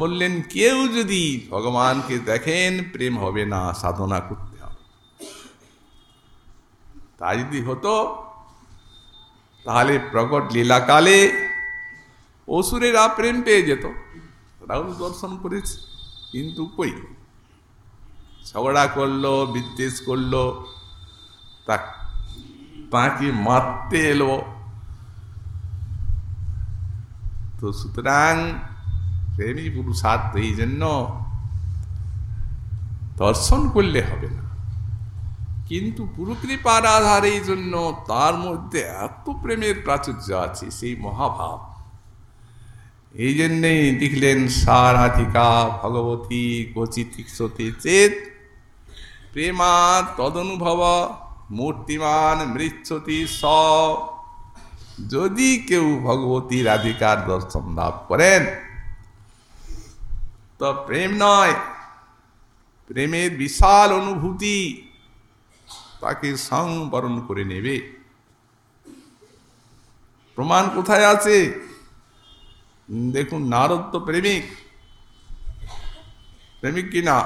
বললেন, কেউ যদি ভগবানকে দেখেন, প্রেম হবে না, সাধনা করতে হবে। তা যদি হতো, তাহলে প্রকট লীলাকালে অসুরেরা প্রেম পেয়ে যেত। রাহুল দর্শন করেছে, কিন্তু কই? ঝগড়া করল, বিদ্বেষ করল, তা তাকে মারতে এলো তো সুতরাং প্রেমী পুরুষার্থ এই জন্য দর্শন করলে হবে না কিন্তু পুরুকৃপার আধার এই জন্য তার মধ্যে এত প্রেমের প্রাচুর্য আছে সেই মহাভাব এই জন্যেই লিখলেন সারাধিকা ভগবতী কচিতিক্ষতে চেত প্রেমা তদনুভব মূর্তিমান মৃচ্ছতি স যদি কেউ ভগবতী রাধিকার দর্শন লাভ করেন, তো প্রেম নয়, প্রেমের বিশাল অনুভূতি তাকে সংবরণ করে নেবে। প্রমাণ কোথায় আছে? দেখুন, নারদ তো প্রেমিক। প্রেমিক কিনা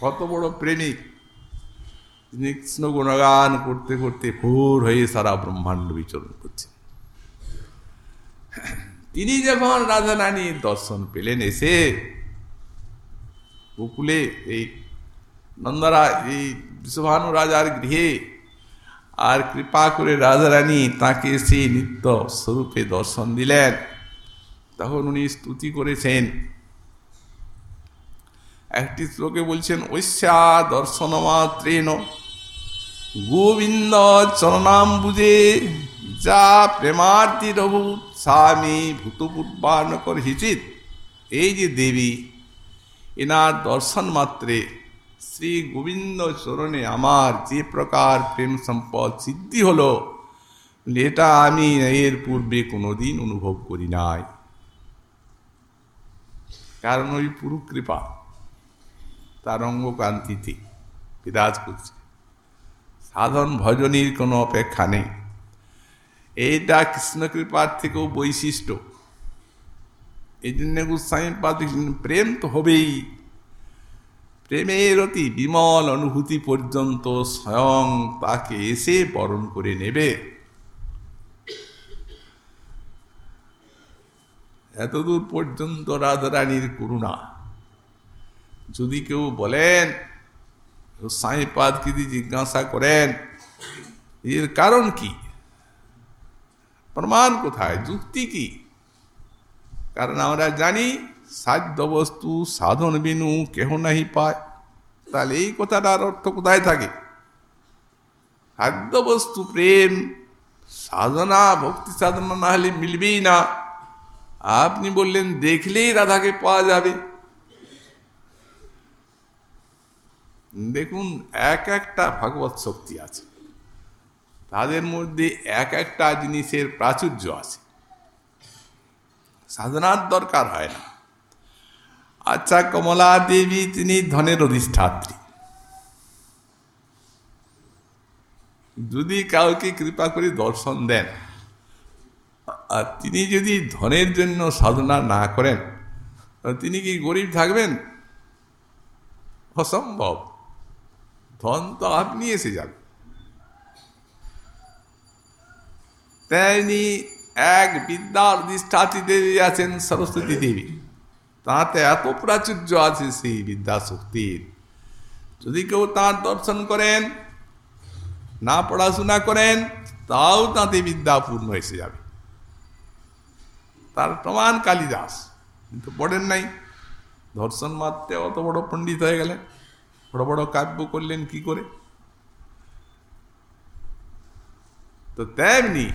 কত বড় প্রেমিক। কৃষ্ণ গুণগান করতে করতে ভোর হয়ে সারা ব্রহ্মাণ্ড বিচরণ করছেন তিনি যখন রাজা রানীর দর্শন পেলেন, এসে গোকুলে এই নন্দরা, এই বিশ্বভানু রাজার গৃহে আর কৃপা করে রাজারানী তাকে সেই নিত্য স্বরূপে দর্শন দিলেন। তখন উনি স্তুতি করেছেন। একটি শ্লোকে বলছেন ঐশ্যা দর্শন মাত্রেন গোবিন্দ চরণাম বুঝে যা প্রেমার্তি রঘু স্বামী ভূতপূর্বানকর হিচিত এই যে দেবী, এনার দর্শন মাত্রে শ্রী গোবিন্দ চরণে আমার যে প্রকার প্রেম সম্পদ সিদ্ধি হলো, এটা আমি এর পূর্বে কোনোদিন অনুভব করি নাই। কারণ ওই পুরু কৃপা তার অঙ্গকান্তিতে বিরাজ করছে। সাধন ভজনীর কোনো অপেক্ষা নেই। এইটা কৃষ্ণকৃপার থেকেও বৈশিষ্ট্য। এই জন্য গোস্বামী পাদ প্রেম তো হবেই। প্রেমের অতি বিমল অনুভূতি পর্যন্ত স্বয়ং তাকে এসে বরণ করে নেবে। এতদূর পর্যন্ত রাধারানীর করুণা। যদি কেউ বলেন সাঁইপাদ যদি জিজ্ঞাসা করেন, এর কারণ কি? প্রমাণ কোথায়? যুক্তি কি? কারণ আমরা জানি সাধ্য বস্তু সাধন বিনু কেহ নাহি পায়। তাহলে এই কথাটার অর্থ কোথায় থাকে? খাদ্য বস্তু প্রেম, সাধনা, ভক্তি সাধনা না হলে মিলবেই না। আপনি বললেন, দেখলেই রাধাকে পাওয়া যাবে। দেখুন, এক একটা ভাগবত শক্তি আছে। তাদের মধ্যে এক একটা জিনিসের প্রাচুর্য আছে। সাধনার দরকার হয় না। আচ্ছা কমলা দেবী তিনি ধনের অধিষ্ঠাত্রী। যদি কাউকে কৃপা করে দর্শন দেন, আর তিনি যদি ধনের জন্য সাধনা না করেন তিনি কি গরিব থাকবেন? অসম্ভব। ধন তো আপনি এসে যান। তেমনি এক বিদ্যার অধিষ্ঠাত্রী দেবী আছেন সরস্বতী দেবী। তাতে এত প্রাচুর্য আছে সেই বিদ্যা শক্তির যদি কেউ তাঁর দর্শন করেন, না পড়াশোনা করেন, তাও তাতে বিদ্যা পূর্ণ এসে যাবে। তার প্রমাণ কালিদাস। কিন্তু পড়েন নাই। দর্শন মাত্রে অত বড় পণ্ডিত হয়ে গেলেন। বড় বড় কাব্য করলেন কি করে? তো তেমনি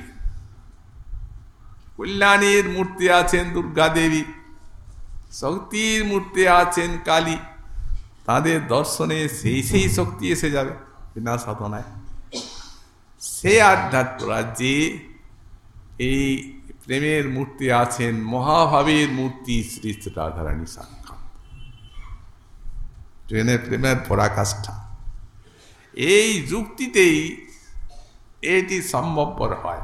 কল্যাণীর মূর্তি আছেন দুর্গা দেবী, শক্তির মূর্তি আছেন কালী। তাদের দর্শনে সেই সেই শক্তি এসে যাবে বিনা সাধনায়। সে আধ্যাত্ম রাজ্যে এই প্রেমের মূর্তি আছেন মহাভাবের মূর্তি শ্রী রাধারানী সাক্ষাৎ। ট্রেনের প্রেমের পরাকাষ্ঠা এই যুক্তিতেই এটি সম্ভবপর হয়।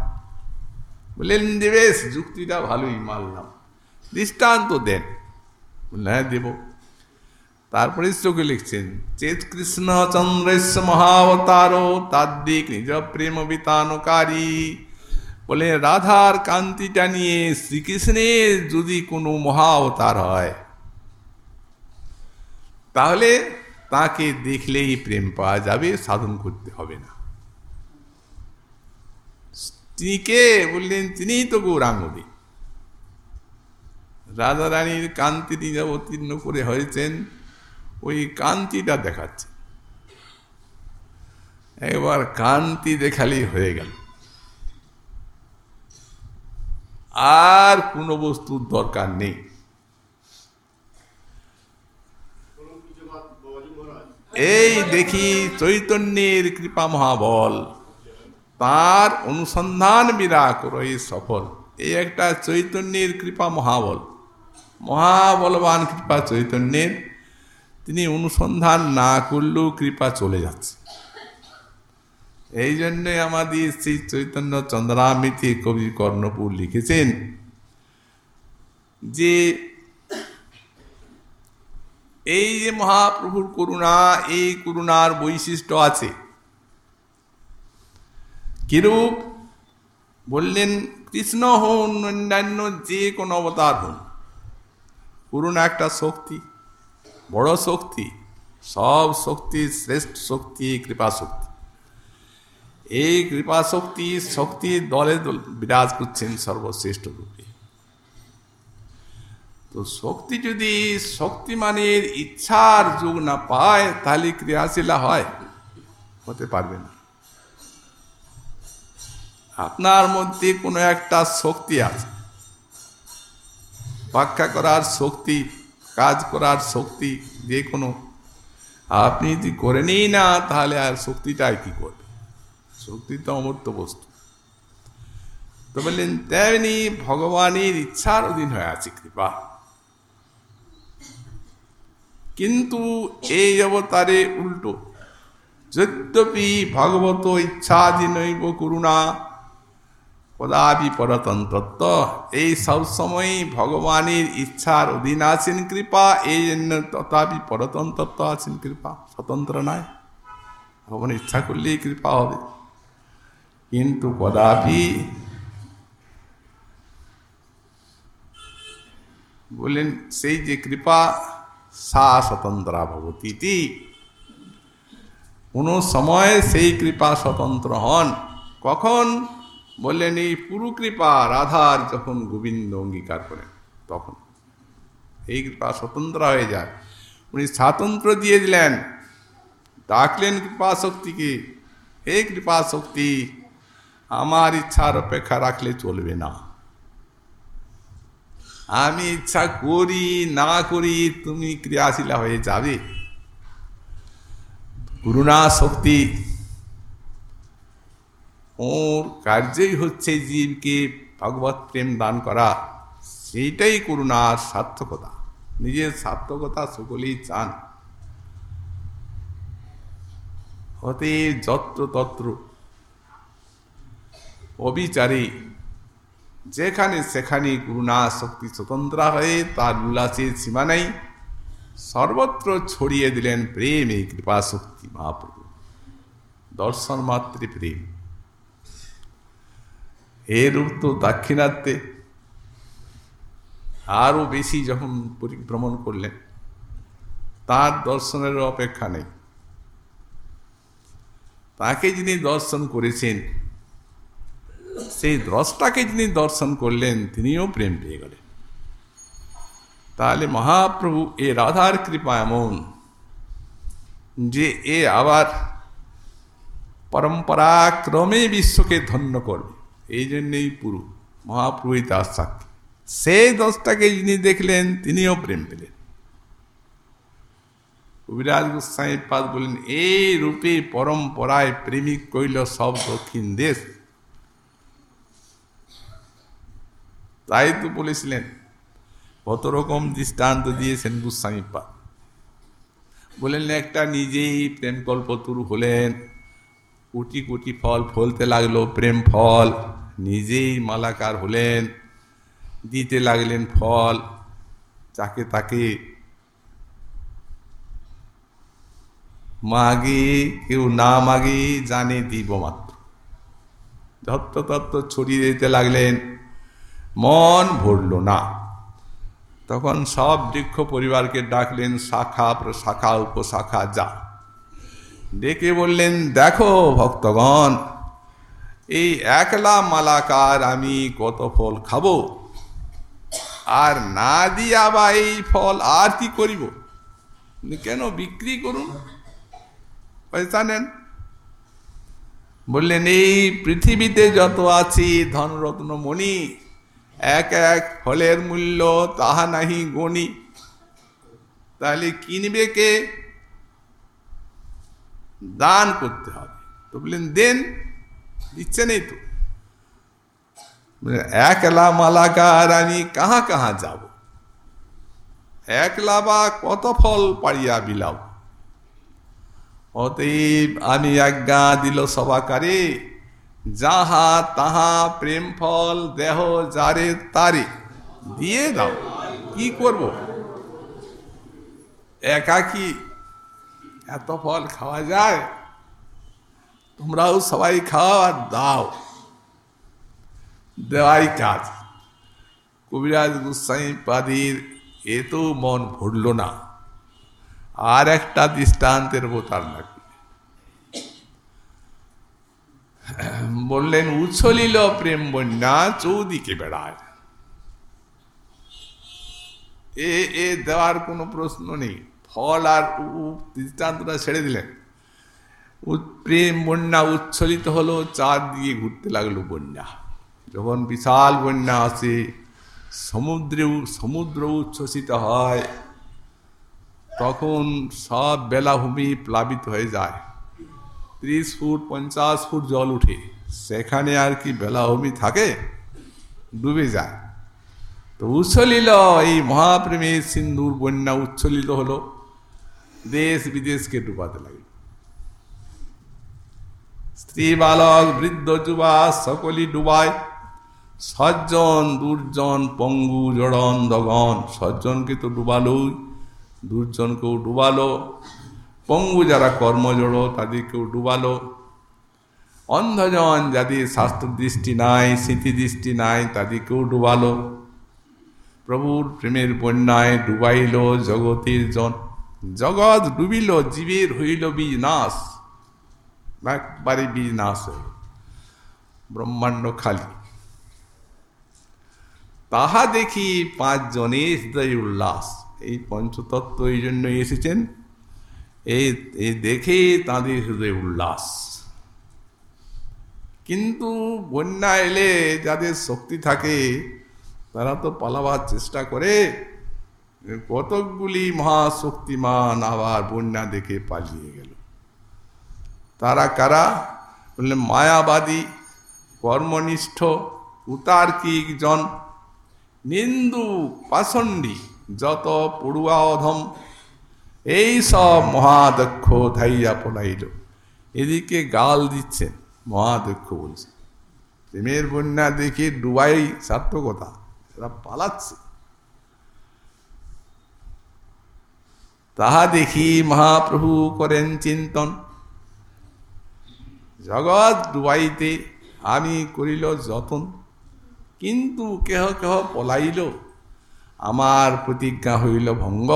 বললেন দেবেশ যুক্তিটা ভালোই, মানলাম। দৃষ্টান্ত দেন। হ্যাঁ দেব। তারপরে চোখে লিখছেন, চেত কৃষ্ণ চন্দ্রেশ মহাবতার তাদ্দিক নিজ প্রেম বিতানকারী। বলে রাধার কান্তিটা নিয়ে শ্রীকৃষ্ণের যদি কোনো মহাবতার হয় তাহলে তাকে দেখলেই প্রেম পাওয়া যাবে, সাধন করতে হবে না। তিনি কে বললেন, তিনিই তো গৌরাঙ্গদী। রাজা রানীর কান্তি তিনি অবতীর্ণ করে হয়েছেন, ওই কান্তিটা দেখাচ্ছে। একবার কান্তি দেখালেই হয়ে গেল। আর কোনো বস্তুর দরকার নেই। এই দেখি চৈতন্যের কৃপা মহাবল। তার অনুসন্ধান বিরা করই সফল। এই একটা চৈতন্যের কৃপা মহাবল। মহাবলবান কৃপা চৈতন্যের। তিনি অনুসন্ধান না করলেও কৃপা চলে যাচ্ছে। এই জন্যে আমাদের শ্রী চৈতন্য চন্দ্রামিতি কবি কর্ণপুর লিখেছেন যে এই যে মহাপ্রভুর করুণা, এই করুণার বৈশিষ্ট্য আছে। কিরূপ বললেন, কৃষ্ণ হন অন্যান্য যে কোনো অবতার হন করুণা একটা শক্তি, বড় শক্তি, সব শক্তি শ্রেষ্ঠ শক্তি, কৃপা শক্তি। এই কৃপা শক্তি শক্তির দলে বিরাজ করছেন সর্বশ্রেষ্ঠ রূপে। তো শক্তি যদি শক্তিমানের ইচ্ছার যোগ না পায়, তাহলে ক্রিয়াশীলা হয়, হতে পারবে না। আপনার মধ্যে কোনো একটা শক্তি আছে। ব্যাখ্যা করার শক্তি, কাজ করার শক্তি যে কোনো। আপনি যদি করেনই না, তাহলে আর শক্তিটাই কি করবে? শক্তি তো অমূর্ত বস্তু। তো বললেন, তেমনি ভগবানের ইচ্ছার অধীন হয়ে আছে কৃপা। কিন্তু এই অবতারে উল্টো। যদ্যপি ভগবত ইচ্ছাধীনৈব করুণা কদাপি পরতন্ত্রত্ব। এই সব সময় ভগবানের ইচ্ছার অধীন আছেন কৃপা, এই জন্য তথাপি পরতন্ত্রত্ব আছেন কৃপা। স্বতন্ত্র নয়। ভগবান ইচ্ছা করলেই কৃপা হবে। কিন্তু কদাপি বললেন সেই যে কৃপা সা স্বতন্ত্রা ভবতী কোনো সময় সেই কৃপা স্বতন্ত্র হন কখন বললেন এই পুরু কৃপা রাধার যখন গোবিন্দ অঙ্গীকার করেন তখন এই কৃপা স্বতন্ত্র হয়ে যায় উনি স্বাতন্ত্র দিয়ে দিলেন ডাকলেন কৃপা শক্তিকে হে কৃপা শক্তি আমার ইচ্ছার অপেক্ষা রাখলে চলবে না আমি ইচ্ছা করি, না করি, তুমি ক্রিয়াশীলা হয়ে যাবে। করুণা শক্তি। ওর কার্যই হচ্ছে জীবকে ভগবত প্রেম দান করা। সেইটাই করুণার সার্থকতা। নিজের সার্থকতা সকলেই চান। হতে যত্র তত্র। অবিচারে। যেখানে সেখানে করুণা শক্তি স্বতন্ত্র হয়ে তার উল্লাসের সীমা নেই। সর্বত্র ছড়িয়ে দিলেন প্রেম এই কৃপা শক্তি মহাপ্রভু। দর্শন মাত্রে প্রেম। এর তো দাক্ষিণাত্যে। আরও বেশি যখন পরিভ্রমণ করলেন, তার দর্শনের অপেক্ষা নেই। তাকে যিনি দর্শন করেছেন সেই দ্রষ্টাকে যিনি দর্শন করলেন, তিনিও প্রেম পেয়ে গেলেন। তাহলে মহাপ্রভু, এ রাধার কৃপা এমন যে এ আবার পরম্পরাক্রমে বিশ্বকে ধন্য করবে। এই জন্যেই পুরু, মহাপ্রভু তার সাক্ষী। সেই দশটাকে যিনি দেখলেন, তিনিও প্রেম পেলেন। কবিরাজ গোস্বাই পাদ বলেন এই রূপে পরম্পরায় প্রেমিক কইল সব দক্ষিণ দেশ। তাই তো বলেছিলেন, কত রকম দৃষ্টান্ত দিয়েছেন গোস্বামী পা বলেন একটা নিজেই প্রেম কল্পতুরু হলেন, কোটি কোটি ফল ফলতে লাগল, প্রেম ফল, নিজেই মালাকার হলেন, দিতে লাগলেন ফল যাকে তাকে মাগে, কেউ না মাগে, জানে দিব মাত্র। যত্র তত্ত্ব ছড়িয়ে দিতে লাগলেন মন ভরল না। তখন সব বৃক্ষ পরিবারকে ডাকলেন, শাখা প্রশাখা উপশাখা যা। ডেকে বললেন, দেখো ভক্তগণ, এই একলা মালাকার আমি কত ফল খাব? আর না দিয়া বা এই ফল আর কি করিব? কেন বিক্রি করুন? পয়সা নেন। বললেন, এই পৃথিবীতে যত আছি ধনরত্ন মণি এক এক ফলের মূল্য তাহা নাহি গণি। তাহলে কিনবে কে? দান করতে হবে। তো বললেন, দেন। দিচ্ছে নেই তো। একলা মালাকার আমি কাহা কাহা যাব? একলা বা কত ফল পাড়িয়া বিলাব অতএব আমি আজ্ঞা দিল সবাকারে যাহা তাহা প্রেম ফল দেহ যারে তারে। দিয়ে দাও, কি করব? একাকি এত ফল খাওয়া যায়? তোমরাও সবাই খাও আর দাও। দেওয়াই কাজ। কবিরাজ গুসাই পাদির এ তো মন ভরল না। আর একটা দৃষ্টান্তের বোতার নাকি বললেন, উছলিল প্রেম বন্যা, চৌদিকে বেড়ায়। এ এ দেওয়ার কোনো প্রশ্ন নেই। ফল আর দৃষ্টান্তটা ছেড়ে দিলেন। প্রেম বন্যা উচ্ছলিত হলো চার দিকে ঘুরতে লাগল বন্যা। যখন বিশাল বন্যা আসে, সমুদ্রে সমুদ্র উচ্ছ্বসিত হয়, তখন সব বেলাভূমি প্লাবিত হয়ে যায়। ত্রিশ ফুট, পঞ্চাশ ফুট জল উঠে। সেখানে আর কি বেলাভূমি থাকে? ডুবে যায়। তো উচ্ছলিল এই মহাপ্রেমের সিন্ধুর বন্যা উচ্ছলিত হলো। দেশ বিদেশকে ডুবাতে লাগল। স্ত্রী, বালক, বৃদ্ধ, যুবা সকলই ডুবায়। সজ্জন, দুর্জন, পঙ্গু, জড়ন, দগন, সজ্জনকে তো ডুবালোই, দুর্জনকেও ডুবালো। পঙ্গু যারা কর্মজড় তাদেরকেও ডুবালো। অন্ধজন যাদের শাস্ত্র দৃষ্টি নাই, স্মৃতি দৃষ্টি নাই, তাদেরকেও ডুবালো। প্রভুর প্রেমের বন্যায় ডুবাইল জগতের জন। জগৎ ডুবিল, জীবের হইল বীজ নাশ একবারে বীজ নাশ হইল। ব্রহ্মাণ্ড খালি। তাহা দেখি পাঁচজনে হৃদয় উল্লাস। এই পঞ্চতত্ত্ব এই জন্য এসেছেন। এই এই দেখে তাদের হৃদয় উল্লাস। কিন্তু বন্যা এলে যাদের শক্তি থাকে, তারা তো পালাবার চেষ্টা করে। কতকগুলি মহাশক্তিমান আবার বন্যা দেখে পালিয়ে গেল। তারা কারা? বললেন, মায়াবাদী, কর্মনিষ্ঠ, উতার্কিক জন, নিন্দু, পাষণ্ডী, যত পড়ুয়া অধম এই সব মহাদক্ষ ধাইয়া পলাইল এদিকে গাল দিচ্ছেন, মহাদক্ষ বলছে, প্রেমের বন্যা দেখে ডুবাই সার্থকতা, এরা পালাচ্ছে। তাহা দেখি মহাপ্রভু করেন চিন্তন, জগৎ ডুবাইতে আমি করিল যতন, কিন্তু কেহ কেহ পলাইল, আমার প্রতিজ্ঞা হইল ভঙ্গ।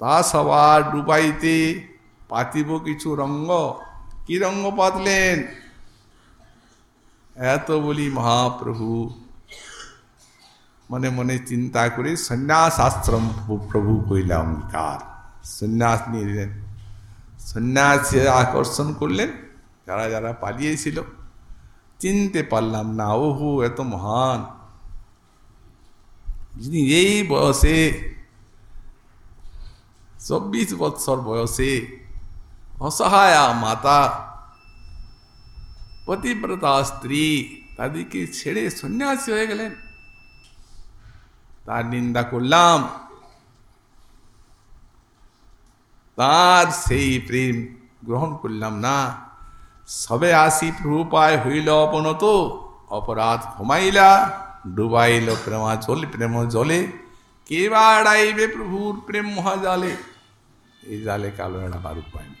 তা সবার ডুবাইতে পাতিব কিছু রঙ্গ কি রঙ্গ পাতলেন এত বলি মহাপ্রভু মনে মনে চিন্তা করে সন্ন্যাস আশ্রম প্রভু কইলা অঙ্গীকার সন্ন্যাস নিয়ে নিলেন সন্ন্যাস আকর্ষণ করলেন যারা যারা পালিয়েছিল চিনতে পারলাম না ওহু এত মহান যিনি এই বয়সে চব্বিশ বৎসর বয়সে অসহায়া মাতা পতিব্রতা স্ত্রী তাদেরকে ছেড়ে সন্ন্যাসী হয়ে গেলেন। তার নিন্দা করলাম। তার সেই প্রেম গ্রহণ করলাম না। সবে আসি প্রভুপায় হইল অপনত, অপরাধ ক্ষমাইলা ডুবাইল প্রেমা জল প্রেম জলে কে বা এড়াইবে প্রভুর প্রেম মহাজালে। এই জালে কালো এড়াবার উপায় নেই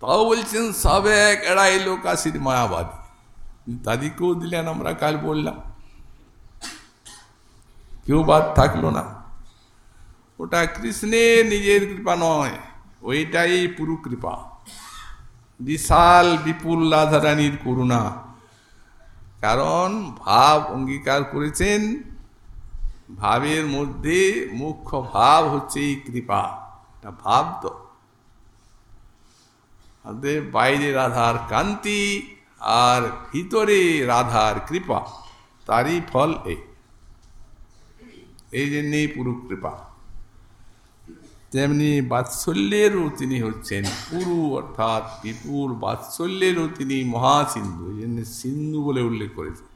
তাও বলছেন, সবে এক এড়াইল কাশির মায়াবাদী। তাদেরকেও দিলেন, আমরা কাল বললাম। কেউ বাদ থাকল না। ওটা কৃষ্ণের নিজের কৃপা নয়, ওইটাই পুরু কৃপা। বিশাল, বিপুল রাধারানীর করুণা। কারণ ভাব অঙ্গীকার করেছেন ভাবের মধ্যে মুখ্য ভাব হচ্ছে এই কৃপা। এটা ভাব তো। বাইরে রাধার কান্তি আর ভিতরে রাধার কৃপা, তারই ফল এই এই জন্যেই পুরু কৃপা। তেমনি বাৎসল্যেরও তিনি হচ্ছেন পুরু অর্থাৎ বিপুল বাৎসল্যেরও তিনি মহাসিন্ধু, এই জন্য সিন্ধু বলে উল্লেখ করেছেন।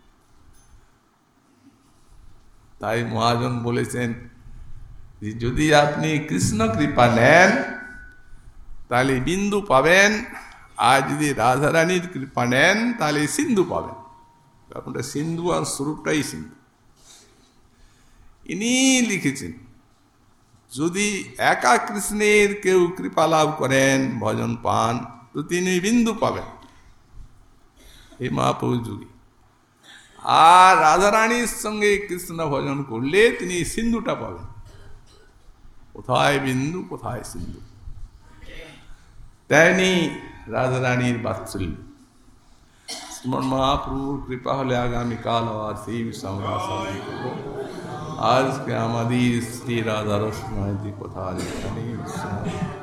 তাই মহাজন বলেছেন যদি আপনি কৃষ্ণ কৃপা নেন, তাহলে বিন্দু পাবেন, আর যদি রাধারানীর কৃপা নেন, তাহলে সিন্ধু পাবেন। আপনার সিন্ধু আর স্বরূপটাই সিন্ধু। ইনি লিখেছেন, যদি একা কৃষ্ণের কেউ কৃপা লাভ করেন, ভজন পান, তো তিনি বিন্দু পাবেন। এই মহাপ্রভু যুগে। আর রাধারানীর সঙ্গে কৃষ্ণ ভজন করলে তিনি সিন্ধুটা পাবেন। কোথায় বিন্দু, কোথায় সিন্ধু? তেমনি রাধারানীর বাৎসল্য। শ্রীমন মহাপ্রভুর কৃপা হলে আগামীকাল আর সেই করব। আজকে আমাদের শ্রী রাধা রসনায় কোথায়?